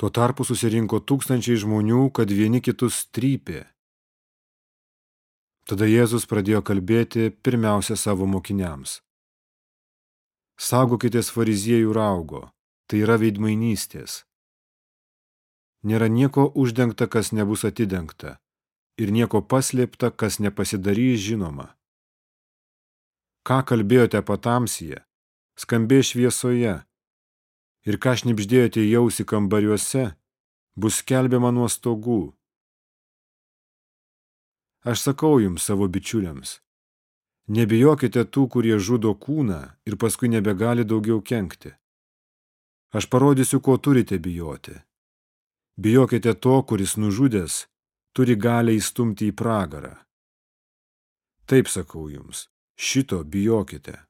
Tuo tarpu susirinko tūkstančiai žmonių, kad vieni kitus trypė. Tada Jėzus pradėjo kalbėti pirmiausia savo mokiniams. Saugokitės fariziejų raugo, tai yra veidmainystės. Nėra nieko uždengta, kas nebus atidengta, ir nieko paslėpta, kas nepasidarys žinoma. Ką kalbėjote patamsyje, skambė šviesoje, ir ką šnipždėjote jausi kambariuose, bus skelbiama nuo stogų. Aš sakau jums savo bičiuliams, nebijokite tų, kurie žudo kūną ir paskui nebegali daugiau kenkti. Aš parodysiu, ko turite bijoti. Bijokite to, kuris nužudęs, turi galę įstumti į pragarą. Taip sakau jums, šito bijokite.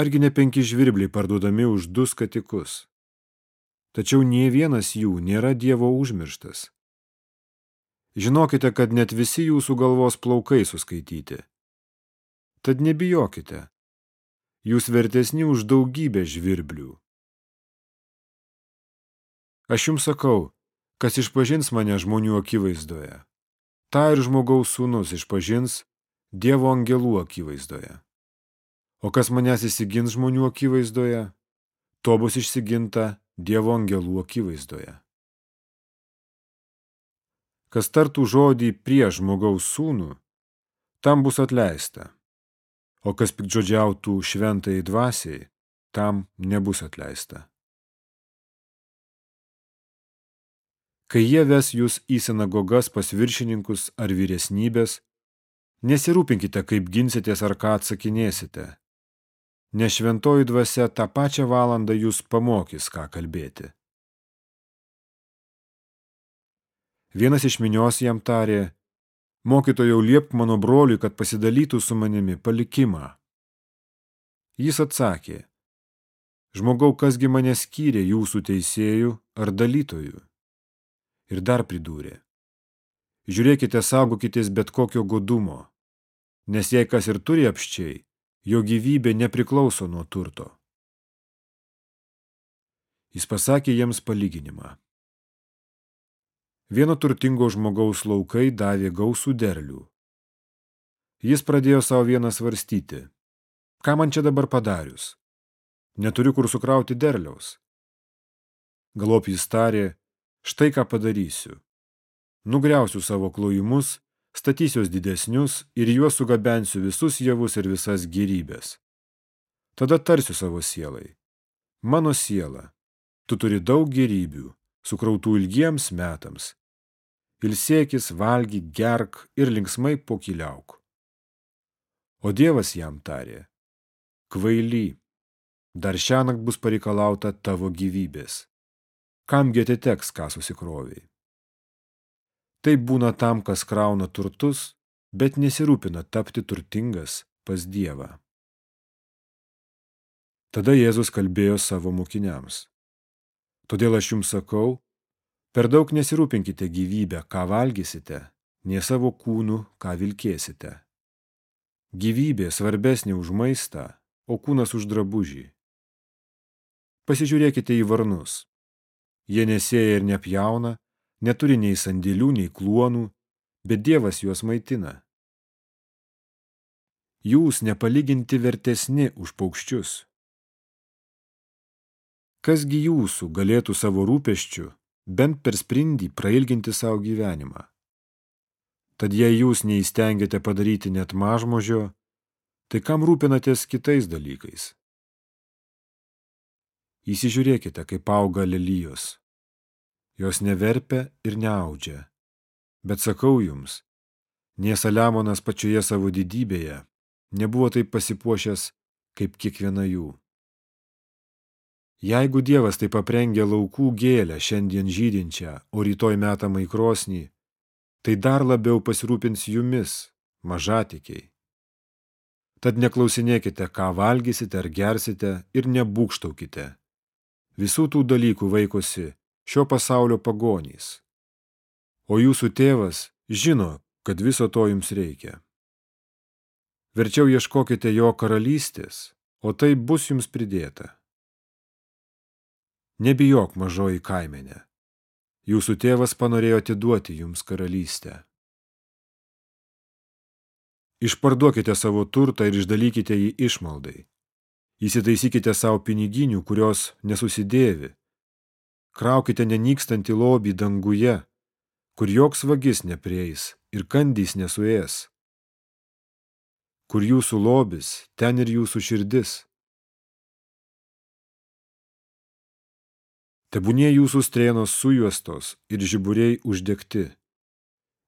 Argi ne penki žvirbliai parduodami už du skatikus? Tačiau nie vienas jų nėra Dievo užmirštas. Žinokite, kad net visi jūsų galvos plaukai suskaityti. Tad nebijokite. Jūs vertesni už daugybę žvirblių. Aš jums sakau, kas išpažins mane žmonių akivaizdoje, tą ir žmogaus sūnus išpažins Dievo angelų akivaizdoje. O kas manęs įsigins žmonių akivaizdoje, to bus išsiginta Dievo angelų akivaizdoje. Kas tartų žodį prieš žmogaus sūnų, tam bus atleista, o kas pikdžodžiautų šventai dvasiai, tam nebus atleista. Kai jie ves jūs į sinagogas pas viršininkus ar vyresnybės, nesirūpinkite, kaip ginsitės ar ką atsakinėsite – nes šventoji dvasia tą pačią valandą jūs pamokys, ką kalbėti. Vienas iš minios jam tarė, mokytojau liepk mano broliui, kad pasidalytų su manimi palikimą. Jis atsakė, žmogau, kasgi mane skyrė jūsų teisėjų ar dalytojų. Ir dar pridūrė, žiūrėkite, saugokitės bet kokio godumo, nes jei kas ir turi apščiai, jo gyvybė nepriklauso nuo turto. Jis pasakė jiems palyginimą. Vieno turtingo žmogaus laukai davė gausų derlių. Jis pradėjo savo vieną svarstyti. Ką man čia dabar padarius? Neturiu kur sukrauti derliaus. Galop jis tarė, štai ką padarysiu. Nugriausiu savo klojimus statysiuos didesnius ir juos sugabensiu visus javus ir visas gerybės. Tada tarsiu savo sielai. Mano siela, tu turi daug gerybių, sukrautų ilgiems metams. Ilsėkis, valgy, gerk ir linksmai pokyliauk. O Dievas jam tarė, kvaily, dar šiąnakt bus pareikalauta tavo gyvybės. Kamgi atiteks, ką susikroviai? Taip būna tam, kas krauna turtus, bet nesirūpina tapti turtingas pas Dievą. Tada Jėzus kalbėjo savo mokiniams. Todėl aš jums sakau, per daug nesirūpinkite gyvybę, ką valgysite, nie savo kūnų, ką vilkėsite. Gyvybė svarbesnė už maistą, o kūnas už drabužį. Pasižiūrėkite į varnus. Jie nesėja ir nepjauna, neturi nei sandėlių, nei kluonų, bet Dievas juos maitina. Jūs nepalyginti vertesni už paukščius. Kasgi jūsų galėtų savo rūpeščių bent per sprindį prailginti savo gyvenimą? Tad jei jūs neįstengiate padaryti net mažmožio, tai kam rūpinatės kitais dalykais? Įsižiūrėkite, kaip auga lelyjos jos neverpia ir neaudžia. Bet sakau jums, nie Saliamonas pačioje savo didybėje nebuvo taip pasipuošęs kaip kiekviena jų. Jeigu Dievas taip aprengia laukų gėlę šiandien žydinčią, o rytoj metamą į krosnį, tai dar labiau pasirūpins jumis, mažatikiai. Tad neklausinėkite, ką valgysite ar gersite ir nebūkštaukite. Visų tų dalykų vaikosi šio pasaulio pagonys. O jūsų tėvas žino, kad viso to jums reikia. Verčiau ieškokite jo karalystės, o tai bus jums pridėta. Nebijok mažoji kaimenė. Jūsų tėvas panorėjo atiduoti jums karalystę. Išparduokite savo turtą ir išdalykite jį išmaldai. Įsitaisykite savo piniginių, kurios nesusidėvi. Kraukite nenykstantį lobį danguje, kur joks vagis neprieis ir kandys nesuės. Kur jūsų lobis, ten ir jūsų širdis. Tebūnie jūsų strėnos sujuostos ir žiburiai uždegti.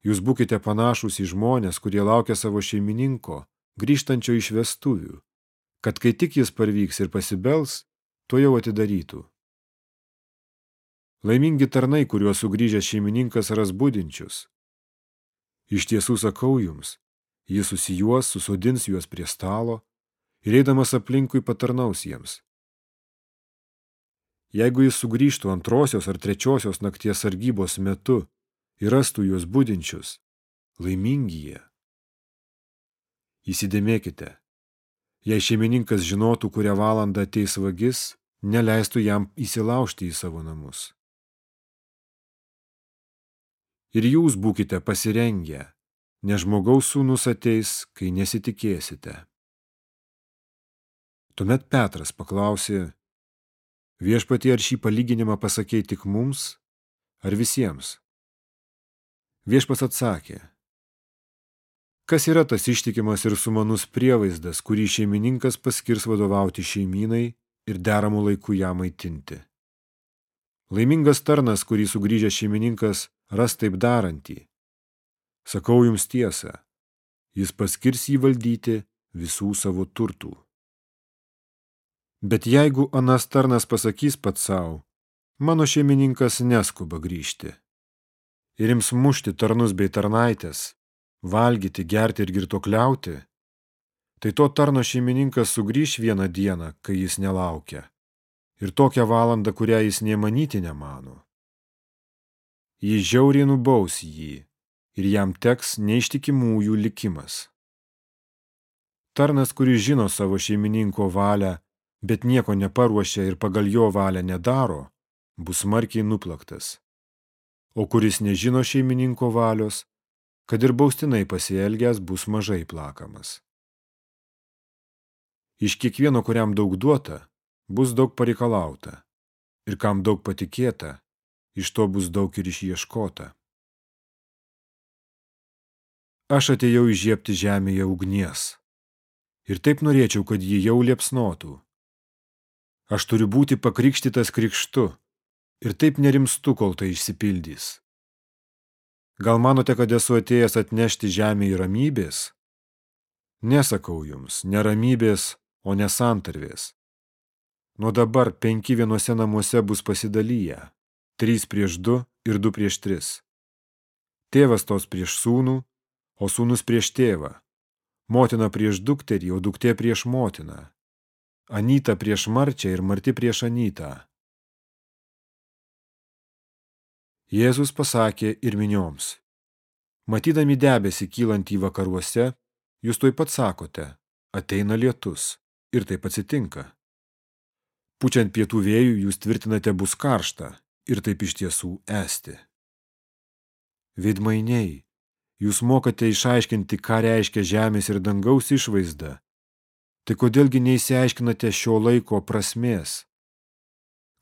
Jūs būkite panašus į žmonės, kurie laukia savo šeimininko, grįžtančio iš vestuvių, kad kai tik jis parvyks ir pasibels, to jau atidarytų. Laimingi tarnai, kuriuos sugrįžęs šeimininkas ras būdinčius. Iš tiesų sakau jums, jis susijuos, susodins juos prie stalo ir eidamas aplinkui patarnaus jiems. Jeigu jis sugrįžtų antrosios ar trečiosios nakties sargybos metu ir rastų juos būdinčius, laimingi jie. Įsidėmėkite, jei šeimininkas žinotų, kurią valandą ateis vagis, neleistų jam įsilaužti į savo namus. Ir jūs būkite pasirengę, nes žmogaus sūnus ateis, kai nesitikėsite. Tuomet Petras paklausė, Viešpatie, ar šį palyginimą pasakėjai tik mums, ar visiems? Viešpas atsakė, kas yra tas ištikimas ir sumanus prievaizdas, kurį šeimininkas paskirs vadovauti šeimynai ir deramų laikų ją maitinti. Laimingas tarnas, kurį sugrįžęs šeimininkas ras taip darantį. Sakau jums tiesą, jis paskirs jį valdyti visų savo turtų. Bet jeigu anas tarnas pasakys pats savo, mano šeimininkas neskuba grįžti. Ir ims mušti tarnus bei tarnaitės, valgyti, gerti ir girtokliauti, tai to tarno šeimininkas sugrįž vieną dieną, kai jis nelaukia, ir tokią valandą, kurią jis nemanyti nemano. Jis žiauriai nubaus jį, ir jam teks neištikimųjų likimas. Tarnas, kuris žino savo šeimininko valią, bet nieko neparuošia ir pagal jo valią nedaro, bus smarkiai nuplaktas. O kuris nežino šeimininko valios, kad ir baustinai pasielgęs bus mažai plakamas. Iš kiekvieno, kuriam daug duota, bus daug pareikalauta, ir kam daug patikėta, iš to bus daug ir išieškota. Aš atėjau įžiepti žemėje ugnies, ir taip norėčiau, kad ji jau liepsnotų, Aš turiu būti pakrikštytas krikštu ir taip nerimstu, kol tai išsipildys. Gal manote, kad esu atėjęs atnešti žemę į ramybės? Nesakau jums, neramybės, o nesantarvės. Nuo dabar penki vienose namuose bus pasidalyję, trys prieš du ir du prieš tris. Tėvas tos prieš sūnų, o sūnus prieš tėvą, motina prieš dukterį, o duktė prieš motiną, Anyta prieš Marčią ir Marti prieš Anytą. Jėzus pasakė ir minioms. Matydami debesį kylant į vakaruose, jūs tuoj pat sakote, ateina lietus. Ir taip atsitinka. Pučiant pietų vėjų jūs tvirtinate bus karšta ir taip iš tiesų esti. Vidmainiai, jūs mokate išaiškinti, ką reiškia žemės ir dangaus išvaizda, Tai kodėlgi neįsiaiškinate šio laiko prasmės?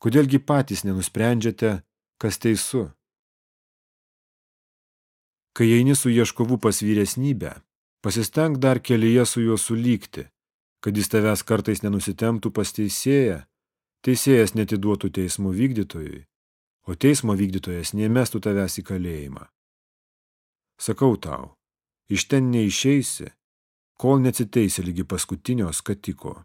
Kodėlgi patys nenusprendžiate, kas teisu? Kai eini su ieškovu pas vyresnybę, pasistenk dar kelyje su juo sulygti, kad jis tavęs kartais nenusitemptų pas teisėją, teisėjas netiduotų teismo vykdytojui, o teismo vykdytojas nemestų tavęs į kalėjimą. Sakau tau, iš ten neišeisi, kol neatsiteisė lygi paskutinio skatiko.